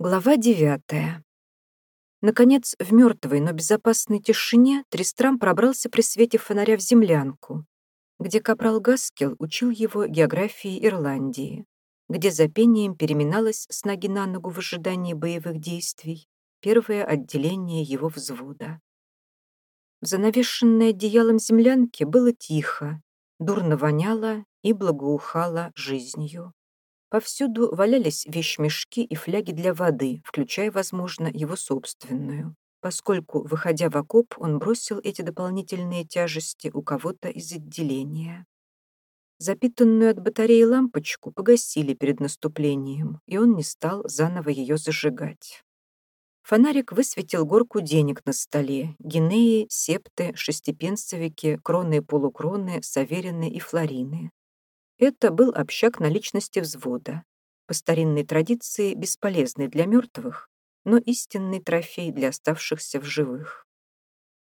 Глава девятая. Наконец, в мертвой, но безопасной тишине Тристрам пробрался при свете фонаря в землянку, где капрал Гаскел учил его географии Ирландии, где за пением переминалось с ноги на ногу в ожидании боевых действий первое отделение его взвода. В занавешенной одеялом землянке было тихо, дурно воняло и благоухало жизнью. Повсюду валялись вещмешки и фляги для воды, включая, возможно, его собственную, поскольку, выходя в окоп, он бросил эти дополнительные тяжести у кого-то из отделения. Запитанную от батареи лампочку погасили перед наступлением, и он не стал заново ее зажигать. Фонарик высветил горку денег на столе. Гинеи, септы, шестипенсовики, кроны и полукроны, саверины и флорины. Это был общак наличности взвода. По старинной традиции бесполезный для мертвых, но истинный трофей для оставшихся в живых.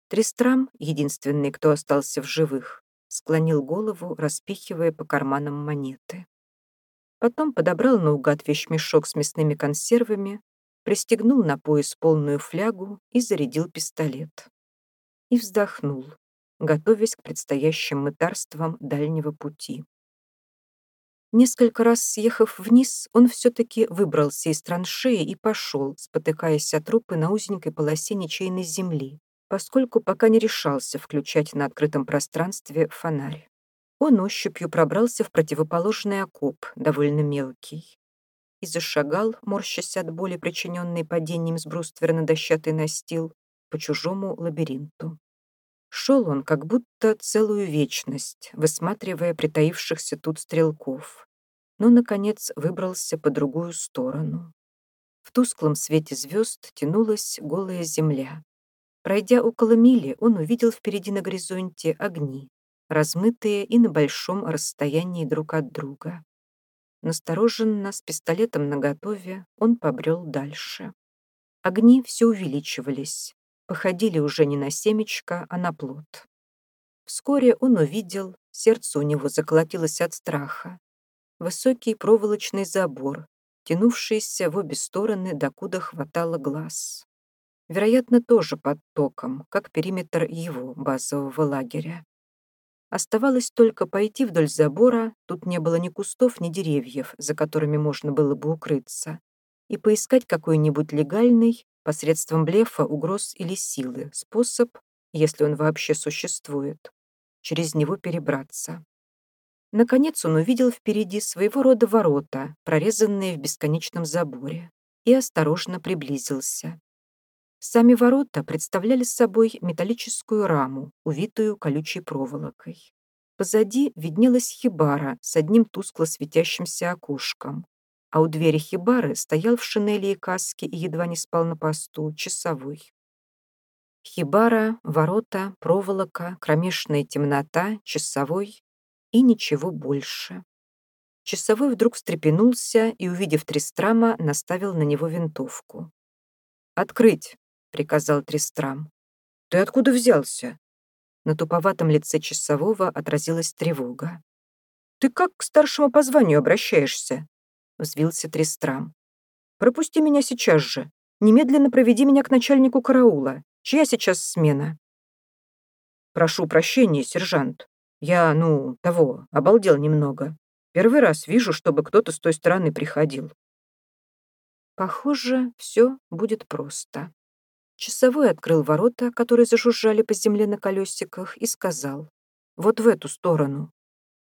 Тристрам, единственный, кто остался в живых, склонил голову, распихивая по карманам монеты. Потом подобрал наугад вещмешок с мясными консервами, пристегнул на пояс полную флягу и зарядил пистолет. И вздохнул, готовясь к предстоящим мытарствам дальнего пути. Несколько раз съехав вниз, он все-таки выбрался из траншеи и пошел, спотыкаясь от трупы на узенькой полосе ничейной земли, поскольку пока не решался включать на открытом пространстве фонарь. Он ощупью пробрался в противоположный окоп, довольно мелкий, и зашагал, морщась от боли, причиненной падением с бруствера на дощатый настил, по чужому лабиринту. Шел он как будто целую вечность, высматривая притаившихся тут стрелков, но, наконец, выбрался по другую сторону. В тусклом свете звезд тянулась голая земля. Пройдя около мили, он увидел впереди на горизонте огни, размытые и на большом расстоянии друг от друга. Настороженно, с пистолетом наготове, он побрел дальше. Огни все увеличивались, походили уже не на семечко, а на плод. Вскоре он увидел, сердце у него заколотилось от страха, высокий проволочный забор, тянувшийся в обе стороны, докуда хватало глаз. Вероятно, тоже под током, как периметр его базового лагеря. Оставалось только пойти вдоль забора, тут не было ни кустов, ни деревьев, за которыми можно было бы укрыться, и поискать какой-нибудь легальный, посредством блефа, угроз или силы, способ, если он вообще существует, через него перебраться. Наконец он увидел впереди своего рода ворота, прорезанные в бесконечном заборе, и осторожно приблизился. Сами ворота представляли собой металлическую раму, увитую колючей проволокой. Позади виднелась хибара с одним тускло светящимся окошком, а у двери хибары стоял в шинели и каске и едва не спал на посту часовой. Хибара, ворота, проволока, кромешная темнота, часовой и ничего больше. Часовой вдруг встрепенулся и, увидев Тристрама, наставил на него винтовку. «Открыть!» — приказал Тристрам. «Ты откуда взялся?» На туповатом лице часового отразилась тревога. «Ты как к старшему по званию обращаешься?» Взвился Тристрам. «Пропусти меня сейчас же. Немедленно проведи меня к начальнику караула. Чья сейчас смена?» «Прошу прощения, сержант. Я, ну, того, обалдел немного. Первый раз вижу, чтобы кто-то с той стороны приходил». Похоже, все будет просто. Часовой открыл ворота, которые зажужжали по земле на колесиках, и сказал, «Вот в эту сторону».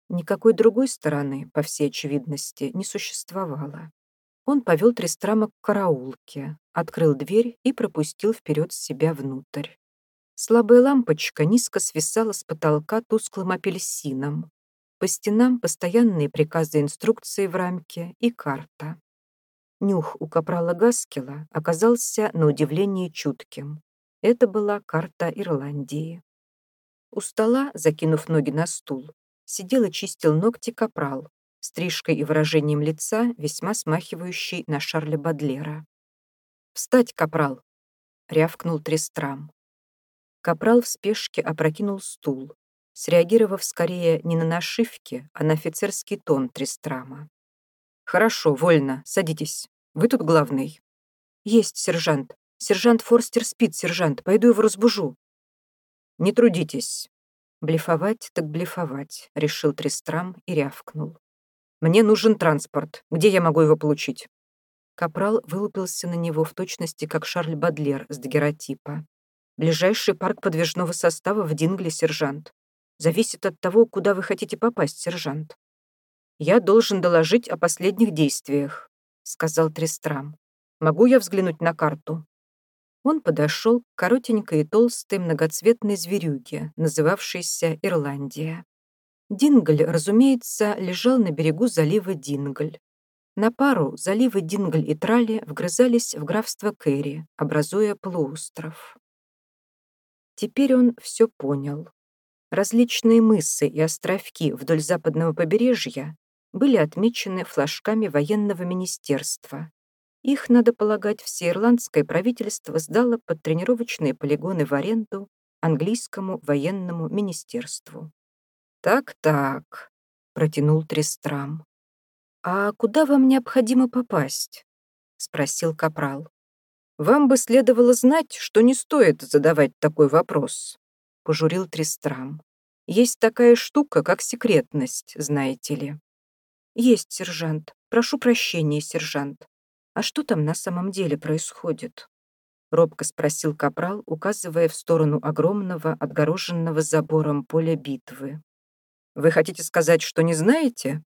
Никакой другой стороны, по всей очевидности, не существовало. Он повел Трестрама к караулке, открыл дверь и пропустил вперед себя внутрь. Слабая лампочка низко свисала с потолка тусклым апельсином. По стенам постоянные приказы инструкции в рамке и карта. Нюх у капрала Гаскела оказался на удивление чутким. Это была карта Ирландии. У стола, закинув ноги на стул, сидел и чистил ногти капрал, стрижкой и выражением лица, весьма смахивающий на Шарля Бадлера. «Встать, капрал!» — рявкнул Трестрам. Капрал в спешке опрокинул стул, среагировав скорее не на нашивки, а на офицерский тон Трестрама. «Хорошо, вольно, садитесь. Вы тут главный». «Есть, сержант. Сержант Форстер спит, сержант. Пойду его разбужу». «Не трудитесь». «Блефовать так блефовать», — решил Трестрам и рявкнул. «Мне нужен транспорт. Где я могу его получить?» Капрал вылупился на него в точности, как Шарль Бадлер с дагеротипа. «Ближайший парк подвижного состава в Дингле, сержант. Зависит от того, куда вы хотите попасть, сержант». «Я должен доложить о последних действиях», — сказал Трестрам. «Могу я взглянуть на карту?» Он подошел к коротенькой и толстой многоцветной зверюге, называвшейся Ирландия. Дингль, разумеется, лежал на берегу залива Дингль. На пару заливы Дингль и Трали вгрызались в графство Кэрри, образуя полуостров. Теперь он все понял. Различные мысы и островки вдоль западного побережья были отмечены флажками военного министерства. Их, надо полагать, всеирландское правительство сдало под тренировочные полигоны в аренду английскому военному министерству. «Так-так», — протянул Трестрам. «А куда вам необходимо попасть?» — спросил Капрал. «Вам бы следовало знать, что не стоит задавать такой вопрос», — пожурил Тристрам. «Есть такая штука, как секретность, знаете ли». «Есть, сержант. Прошу прощения, сержант. А что там на самом деле происходит?» Робко спросил Капрал, указывая в сторону огромного, отгороженного забором поля битвы. «Вы хотите сказать, что не знаете?»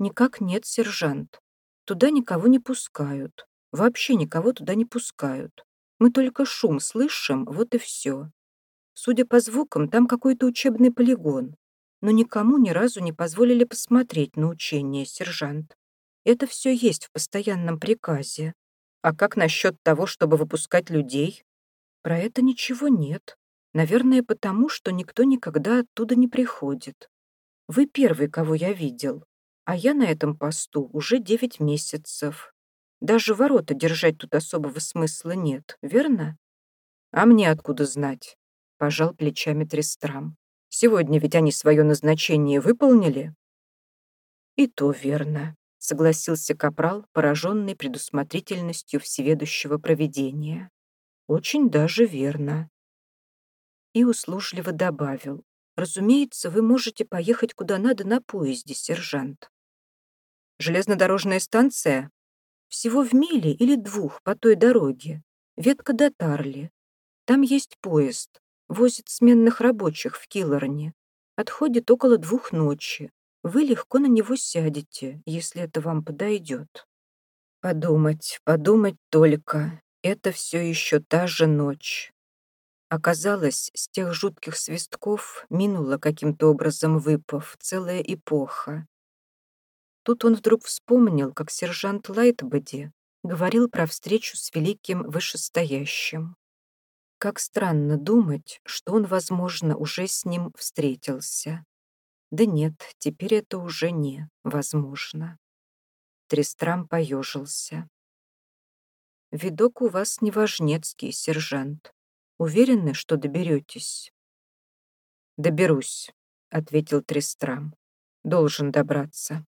«Никак нет, сержант. Туда никого не пускают. Вообще никого туда не пускают. Мы только шум слышим, вот и все. Судя по звукам, там какой-то учебный полигон. Но никому ни разу не позволили посмотреть на учение, сержант. Это все есть в постоянном приказе. А как насчет того, чтобы выпускать людей? Про это ничего нет. Наверное, потому, что никто никогда оттуда не приходит. Вы первый, кого я видел. А я на этом посту уже девять месяцев. Даже ворота держать тут особого смысла нет, верно? А мне откуда знать? Пожал плечами Трестрам. Сегодня ведь они свое назначение выполнили. И то верно, согласился Капрал, пораженный предусмотрительностью всеведущего проведения. Очень даже верно. И услужливо добавил. Разумеется, вы можете поехать куда надо на поезде, сержант. Железнодорожная станция? Всего в миле или двух по той дороге. Ветка до Тарли. Там есть поезд. Возит сменных рабочих в Киллорне. Отходит около двух ночи. Вы легко на него сядете, если это вам подойдет. Подумать, подумать только. Это все еще та же ночь. Оказалось, с тех жутких свистков минула каким-то образом выпав целая эпоха. Тут он вдруг вспомнил, как сержант Лайтбоди говорил про встречу с великим вышестоящим. Как странно думать, что он, возможно, уже с ним встретился. Да нет, теперь это уже не возможно. Трестрам поежился. «Видок у вас неважнецкий, сержант. Уверены, что доберетесь?» «Доберусь», — ответил Трестрам. «Должен добраться».